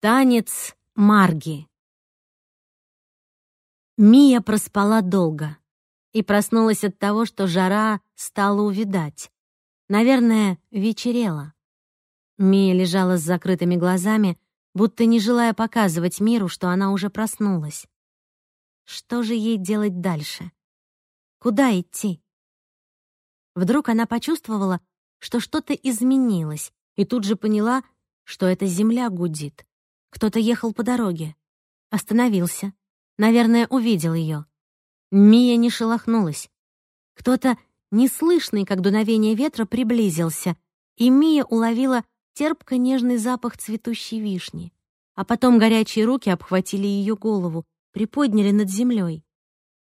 Танец Марги. Мия проспала долго и проснулась от того, что жара стала увидать. Наверное, вечерело. Мия лежала с закрытыми глазами, будто не желая показывать миру, что она уже проснулась. Что же ей делать дальше? Куда идти? Вдруг она почувствовала, что что-то изменилось, и тут же поняла, что эта земля гудит. Кто-то ехал по дороге. Остановился. Наверное, увидел ее. Мия не шелохнулась. Кто-то, неслышный, как дуновение ветра, приблизился, и Мия уловила терпко-нежный запах цветущей вишни. А потом горячие руки обхватили ее голову, приподняли над землей.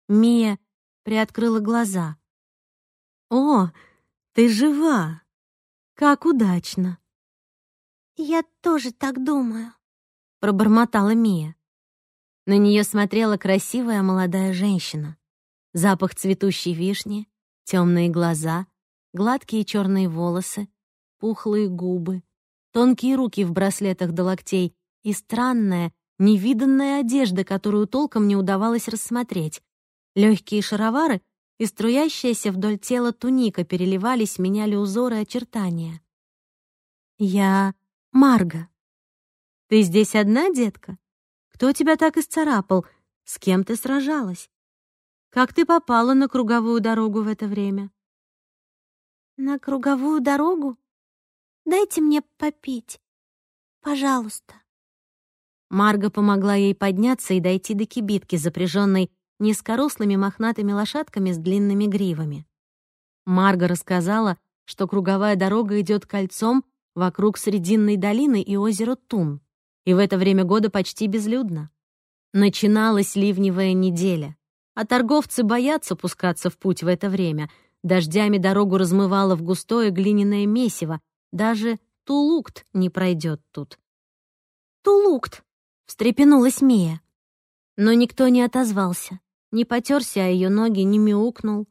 Мия приоткрыла глаза. «О, ты жива! Как удачно!» «Я тоже так думаю», — пробормотала Мия. На нее смотрела красивая молодая женщина. Запах цветущей вишни, темные глаза, гладкие черные волосы, пухлые губы, тонкие руки в браслетах до локтей и странная, невиданная одежда, которую толком не удавалось рассмотреть. Легкие шаровары и струящаяся вдоль тела туника переливались, меняли узоры и очертания. «Я Марга», ты здесь одна, детка? Кто тебя так исцарапал? С кем ты сражалась? Как ты попала на круговую дорогу в это время? На круговую дорогу? Дайте мне попить. Пожалуйста. Марга помогла ей подняться и дойти до кибитки, запряженной низкорослыми мохнатыми лошадками с длинными гривами. Марга рассказала, что круговая дорога идет кольцом вокруг Срединной долины и озера Тун и в это время года почти безлюдно. Начиналась ливневая неделя, а торговцы боятся пускаться в путь в это время. Дождями дорогу размывало в густое глиняное месиво, даже Тулукт не пройдет тут. «Тулукт!» — встрепенулась Мия. Но никто не отозвался, не потерся о ее ноги, не мяукнул.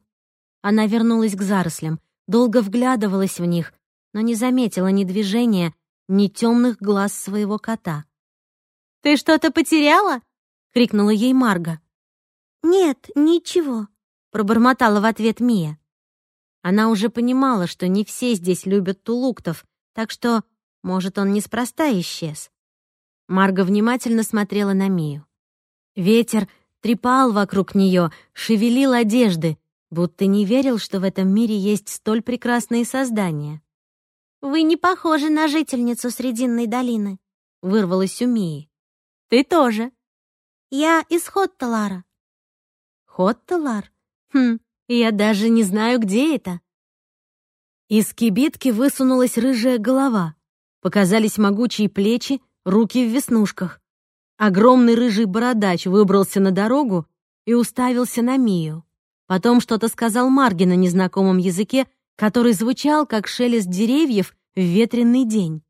Она вернулась к зарослям, долго вглядывалась в них, но не заметила ни движения, ни темных глаз своего кота. «Ты что-то потеряла?» — крикнула ей Марга. «Нет, ничего», — пробормотала в ответ Мия. Она уже понимала, что не все здесь любят тулуктов, так что, может, он неспроста исчез. Марга внимательно смотрела на Мию. Ветер трепал вокруг нее, шевелил одежды, будто не верил, что в этом мире есть столь прекрасные создания. «Вы не похожи на жительницу Срединной долины», — вырвалась у Мии. «Ты тоже». «Я из Хотталара». «Хотталар? Хм, я даже не знаю, где это». Из кибитки высунулась рыжая голова. Показались могучие плечи, руки в веснушках. Огромный рыжий бородач выбрался на дорогу и уставился на Мию. Потом что-то сказал Марги на незнакомом языке, который звучал, как шелест деревьев в ветреный день.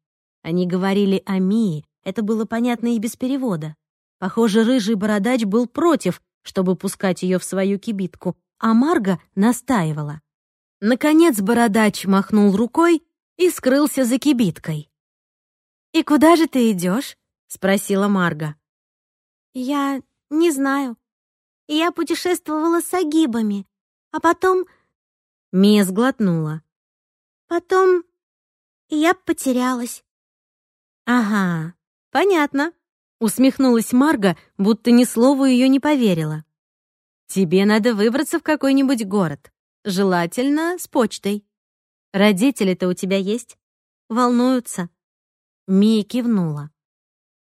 Они говорили о Мии, это было понятно и без перевода. Похоже, рыжий бородач был против, чтобы пускать ее в свою кибитку, а Марга настаивала. Наконец бородач махнул рукой и скрылся за кибиткой. «И куда же ты идешь? спросила Марга. «Я не знаю. Я путешествовала с агибами, а потом Мия сглотнула. Потом я потерялась. Ага, понятно. Усмехнулась Марга, будто ни слову ее не поверила. Тебе надо выбраться в какой-нибудь город. Желательно с почтой. Родители-то у тебя есть? Волнуются. Мия кивнула.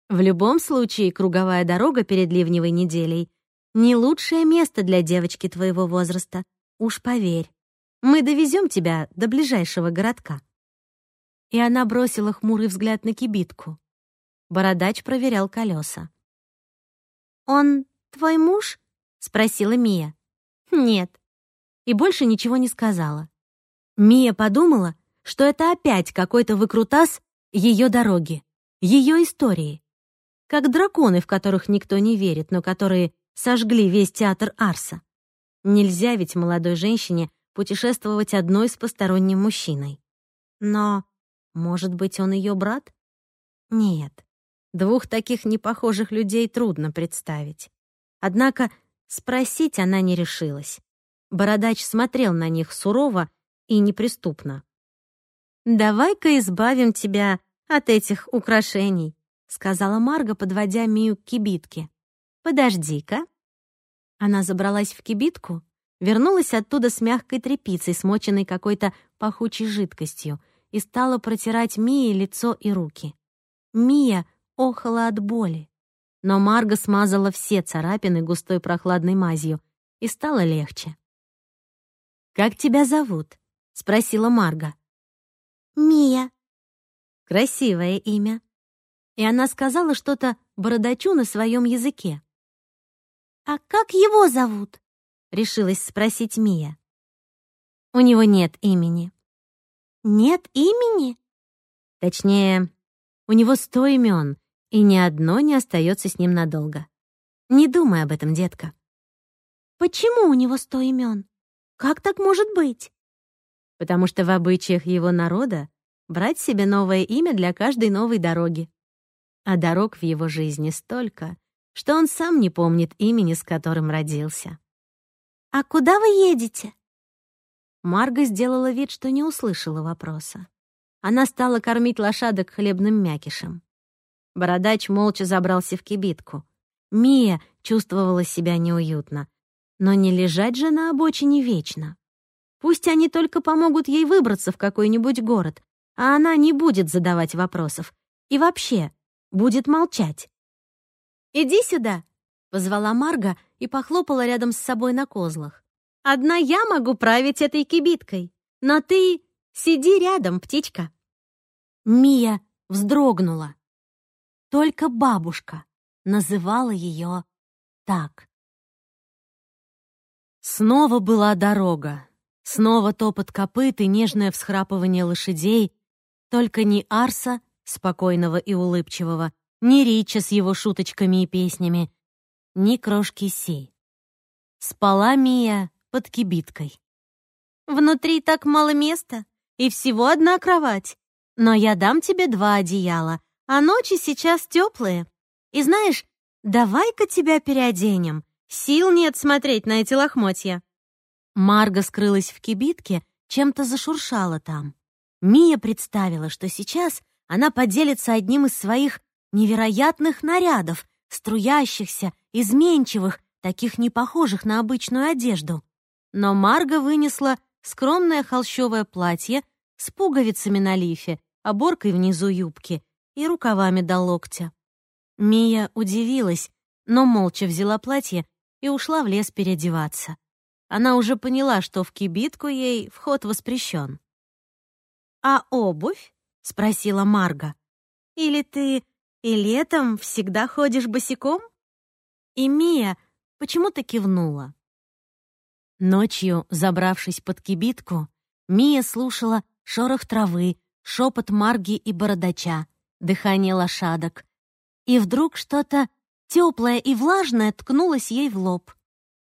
В любом случае, круговая дорога перед ливневой неделей — не лучшее место для девочки твоего возраста. Уж поверь. Мы довезем тебя до ближайшего городка». И она бросила хмурый взгляд на кибитку. Бородач проверял колеса. «Он твой муж?» — спросила Мия. «Нет». И больше ничего не сказала. Мия подумала, что это опять какой-то выкрутас ее дороги, ее истории. Как драконы, в которых никто не верит, но которые сожгли весь театр Арса. Нельзя ведь молодой женщине путешествовать одной с посторонним мужчиной. Но, может быть, он ее брат? Нет, Двух таких непохожих людей трудно представить. Однако спросить она не решилась. Бородач смотрел на них сурово и неприступно. «Давай-ка избавим тебя от этих украшений», — сказала Марга, подводя Мию к кибитке. «Подожди-ка». Она забралась в кибитку, вернулась оттуда с мягкой тряпицей, смоченной какой-то пахучей жидкостью, и стала протирать Мии лицо и руки. Мия охала от боли, но Марга смазала все царапины густой прохладной мазью, и стало легче. «Как тебя зовут?» — спросила Марга. «Мия». «Красивое имя». И она сказала что-то бородачу на своем языке. «А как его зовут?» — решилась спросить Мия. «У него нет имени». «Нет имени?» Точнее, у него сто имен, и ни одно не остается с ним надолго. Не думай об этом, детка. «Почему у него сто имен? Как так может быть?» Потому что в обычаях его народа брать себе новое имя для каждой новой дороги. А дорог в его жизни столько, что он сам не помнит имени, с которым родился. «А куда вы едете?» Марга сделала вид, что не услышала вопроса. Она стала кормить лошадок хлебным мякишем. Бородач молча забрался в кибитку. Мия чувствовала себя неуютно. Но не лежать же на обочине вечно. Пусть они только помогут ей выбраться в какой-нибудь город, а она не будет задавать вопросов. И вообще, будет молчать. «Иди сюда!» — позвала Марга и похлопала рядом с собой на козлах. «Одна я могу править этой кибиткой, но ты сиди рядом, птичка!» Мия вздрогнула. Только бабушка называла ее так. Снова была дорога, снова топот копыт и нежное всхрапывание лошадей, только не Арса, спокойного и улыбчивого, ни Рича с его шуточками и песнями, ни крошки Си. Спала Мия под кибиткой. «Внутри так мало места, и всего одна кровать. Но я дам тебе два одеяла, а ночи сейчас теплые. И знаешь, давай-ка тебя переоденем. Сил нет смотреть на эти лохмотья». Марга скрылась в кибитке, чем-то зашуршала там. Мия представила, что сейчас она поделится одним из своих невероятных нарядов, струящихся, изменчивых, таких не похожих на обычную одежду. Но Марга вынесла скромное холщовое платье с пуговицами на лифе, оборкой внизу юбки и рукавами до локтя. Мия удивилась, но молча взяла платье и ушла в лес переодеваться. Она уже поняла, что в кибитку ей вход воспрещен. «А обувь?» — спросила Марга. «Или ты и летом всегда ходишь босиком?» И Мия почему-то кивнула. Ночью, забравшись под кибитку, Мия слушала шорох травы, шепот Марги и Бородача, дыхание лошадок. И вдруг что-то теплое и влажное ткнулось ей в лоб.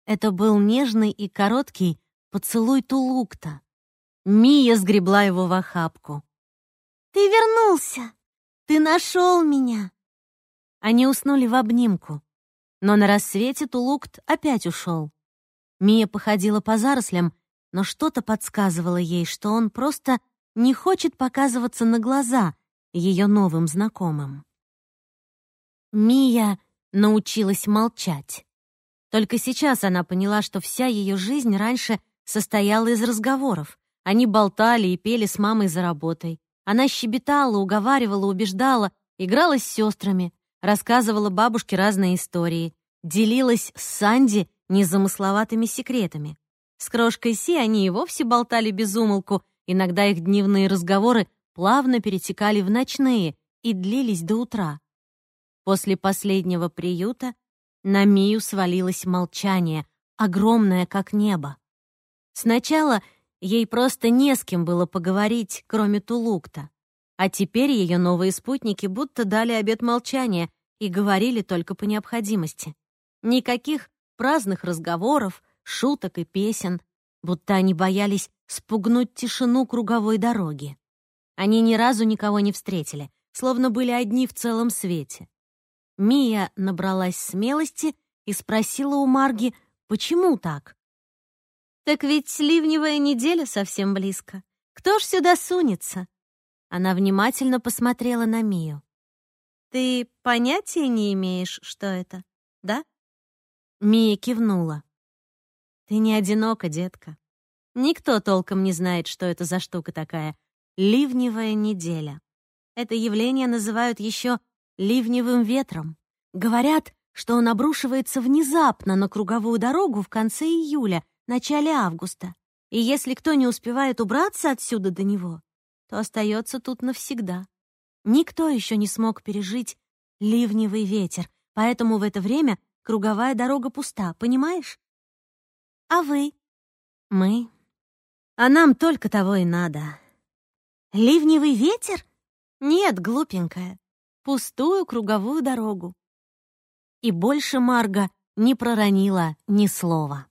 Это был нежный и короткий поцелуй Тулукта. Мия сгребла его в охапку. «Ты вернулся!» Ты нашел меня!» Они уснули в обнимку. Но на рассвете Тулукт опять ушел. Мия походила по зарослям, но что-то подсказывало ей, что он просто не хочет показываться на глаза ее новым знакомым. Мия научилась молчать. Только сейчас она поняла, что вся ее жизнь раньше состояла из разговоров. Они болтали и пели с мамой за работой. Она щебетала, уговаривала, убеждала, играла с сестрами, рассказывала бабушке разные истории, делилась с Санди незамысловатыми секретами. С крошкой Си они и вовсе болтали без умолку, иногда их дневные разговоры плавно перетекали в ночные и длились до утра. После последнего приюта на Мию свалилось молчание, огромное, как небо. Сначала Ей просто не с кем было поговорить, кроме Тулукта. А теперь ее новые спутники будто дали обет молчания и говорили только по необходимости. Никаких праздных разговоров, шуток и песен, будто они боялись спугнуть тишину круговой дороги. Они ни разу никого не встретили, словно были одни в целом свете. Мия набралась смелости и спросила у Марги, почему так. «Так ведь ливневая неделя совсем близко. Кто ж сюда сунется?» Она внимательно посмотрела на Мию. «Ты понятия не имеешь, что это, да?» Мия кивнула. «Ты не одинока, детка. Никто толком не знает, что это за штука такая. Ливневая неделя. Это явление называют еще ливневым ветром. Говорят, что он обрушивается внезапно на круговую дорогу в конце июля, начале августа. И если кто не успевает убраться отсюда до него, то остается тут навсегда. Никто еще не смог пережить ливневый ветер, поэтому в это время круговая дорога пуста, понимаешь? А вы? Мы. А нам только того и надо. Ливневый ветер? Нет, глупенькая пустую круговую дорогу. И больше Марга не проронила ни слова.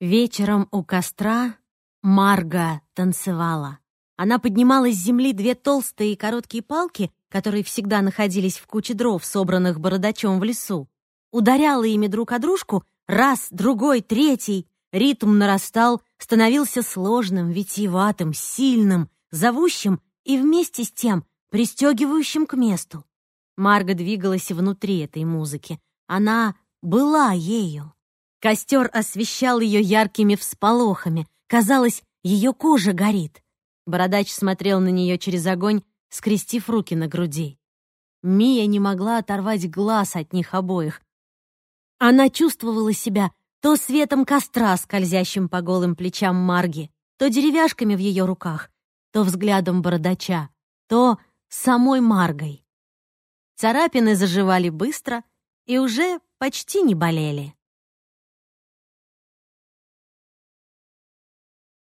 Вечером у костра Марга танцевала. Она поднимала с земли две толстые и короткие палки, которые всегда находились в куче дров, собранных бородачом в лесу. Ударяла ими друг о дружку, раз, другой, третий. Ритм нарастал, становился сложным, витиеватым, сильным, зовущим и вместе с тем пристегивающим к месту. Марга двигалась внутри этой музыки. Она была ею. Костер освещал ее яркими всполохами. Казалось, ее кожа горит. Бородач смотрел на нее через огонь, скрестив руки на груди. Мия не могла оторвать глаз от них обоих. Она чувствовала себя то светом костра, скользящим по голым плечам Марги, то деревяшками в ее руках, то взглядом бородача, то самой Маргой. Царапины заживали быстро и уже почти не болели.